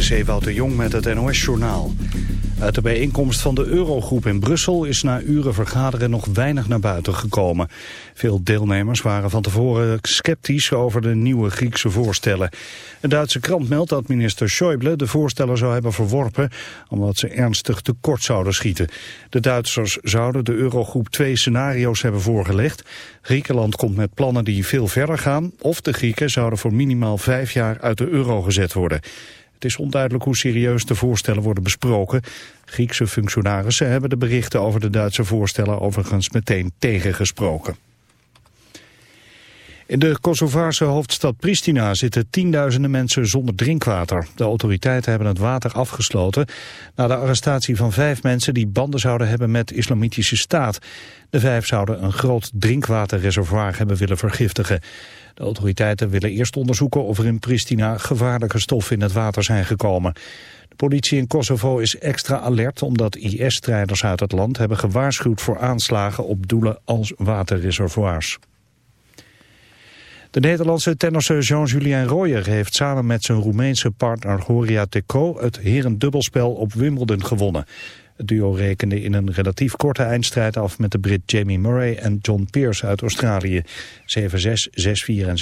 is de Jong met het NOS-journaal. Uit de bijeenkomst van de Eurogroep in Brussel is na uren vergaderen nog weinig naar buiten gekomen. Veel deelnemers waren van tevoren sceptisch over de nieuwe Griekse voorstellen. Een Duitse krant meldt dat minister Schäuble de voorstellen zou hebben verworpen... omdat ze ernstig tekort zouden schieten. De Duitsers zouden de Eurogroep twee scenario's hebben voorgelegd. Griekenland komt met plannen die veel verder gaan... of de Grieken zouden voor minimaal vijf jaar uit de euro gezet worden. Het is onduidelijk hoe serieus de voorstellen worden besproken. Griekse functionarissen hebben de berichten over de Duitse voorstellen overigens meteen tegengesproken. In de Kosovaarse hoofdstad Pristina zitten tienduizenden mensen zonder drinkwater. De autoriteiten hebben het water afgesloten na de arrestatie van vijf mensen die banden zouden hebben met islamitische staat. De vijf zouden een groot drinkwaterreservoir hebben willen vergiftigen. De autoriteiten willen eerst onderzoeken of er in Pristina gevaarlijke stoffen in het water zijn gekomen. De politie in Kosovo is extra alert omdat IS-strijders uit het land hebben gewaarschuwd voor aanslagen op doelen als waterreservoirs. De Nederlandse tennisser Jean-Julien Royer heeft samen met zijn Roemeense partner Horia Teco het herendubbelspel op Wimbledon gewonnen. Het duo rekende in een relatief korte eindstrijd af met de Brit Jamie Murray en John Pearce uit Australië. 7-6, 6-4 en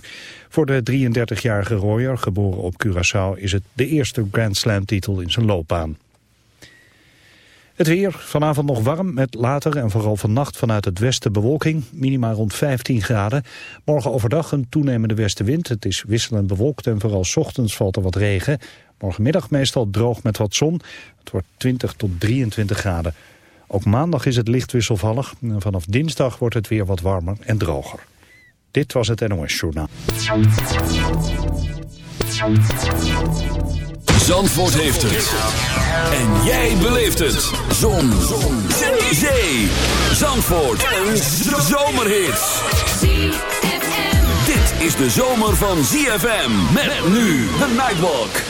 6-4. Voor de 33-jarige Royer, geboren op Curaçao, is het de eerste Grand Slam titel in zijn loopbaan. Het weer, vanavond nog warm met later en vooral vannacht vanuit het westen bewolking. Minima rond 15 graden. Morgen overdag een toenemende westenwind. Het is wisselend bewolkt en vooral ochtends valt er wat regen. Morgenmiddag meestal droog met wat zon. Het wordt 20 tot 23 graden. Ook maandag is het licht wisselvallig. En vanaf dinsdag wordt het weer wat warmer en droger. Dit was het NOS Journaal. Zandvoort heeft het. En jij beleeft het. Zon. Zon. Zee. Zandvoort. Een zomerhit. Dit is de zomer van ZFM. Met nu de Nightwalk.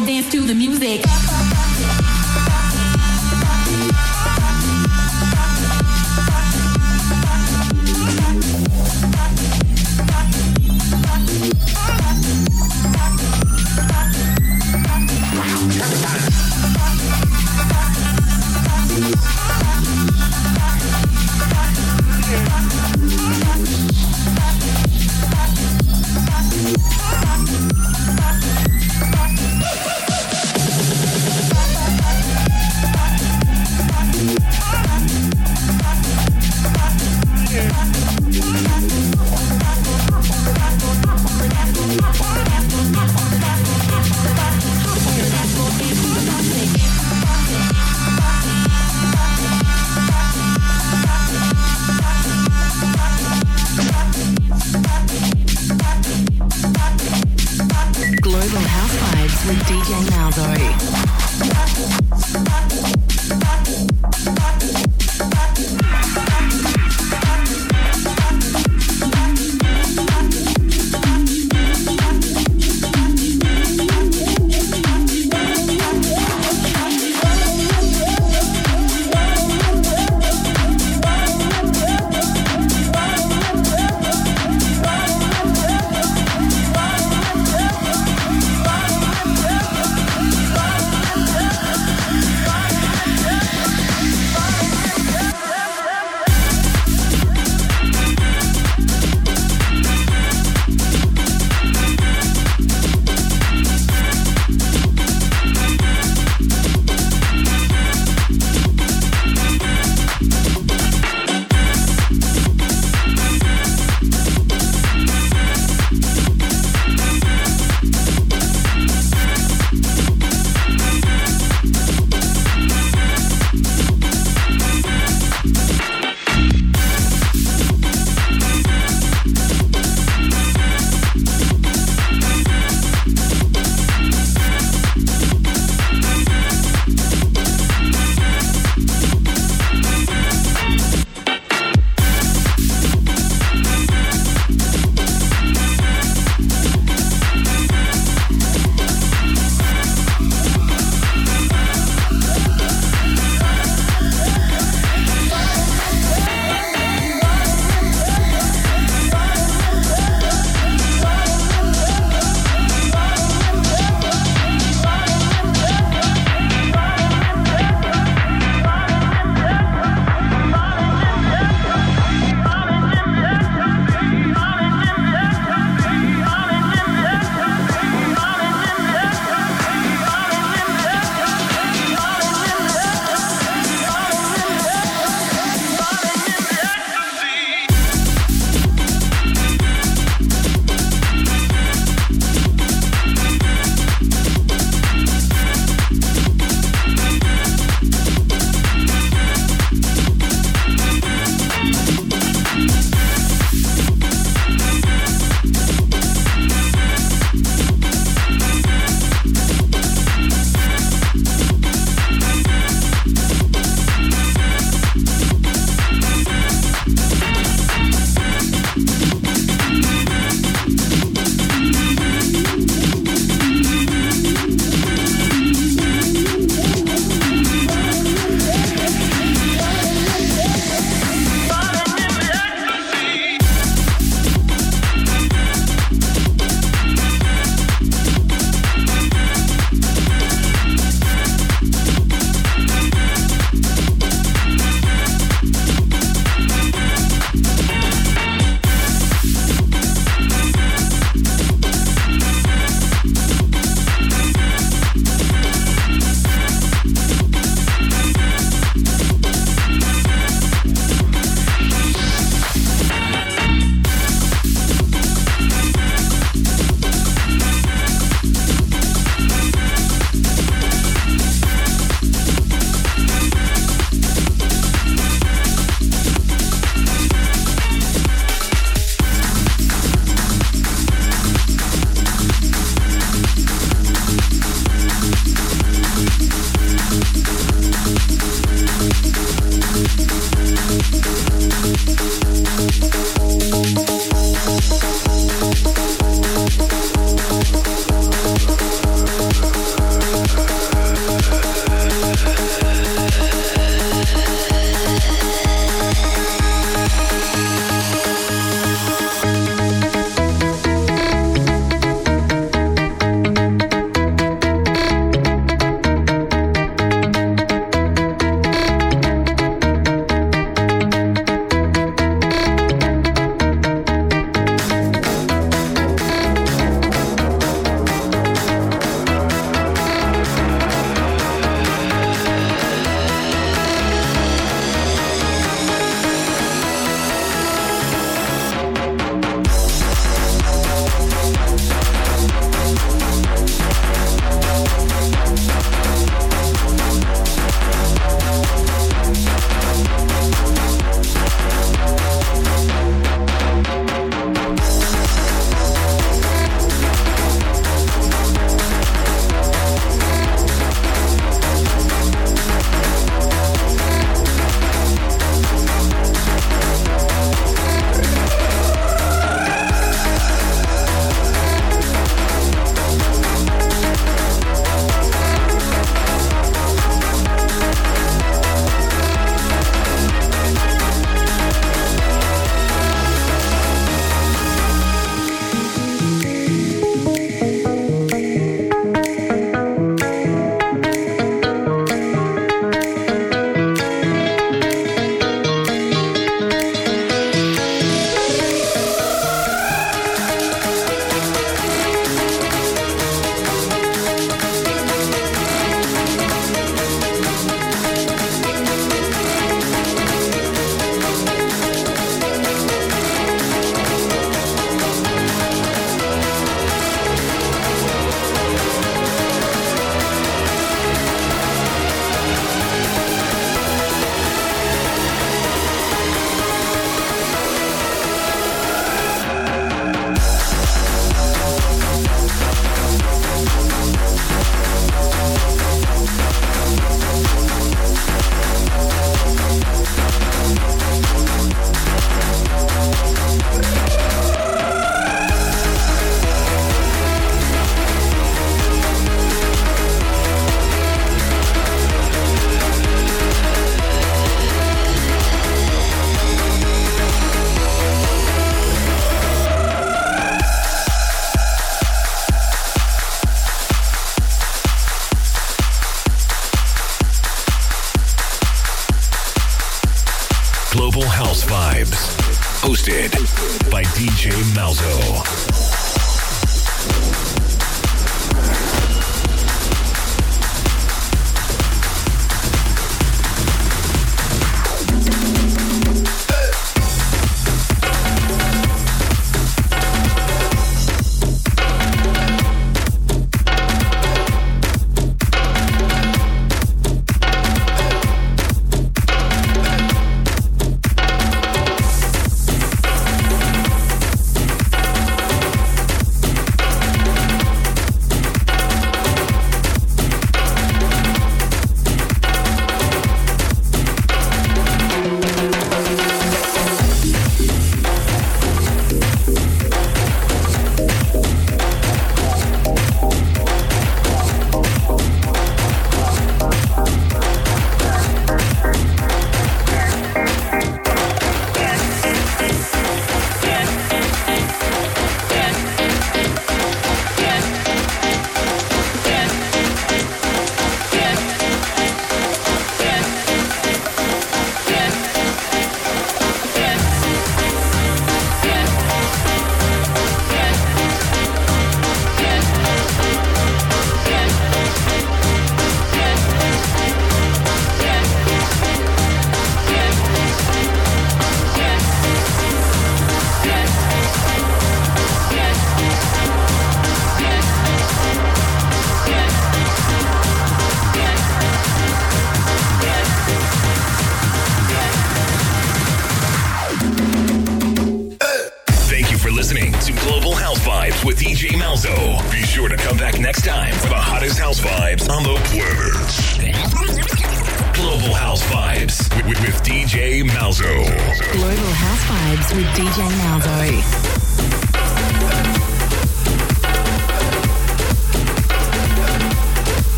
dance to the music.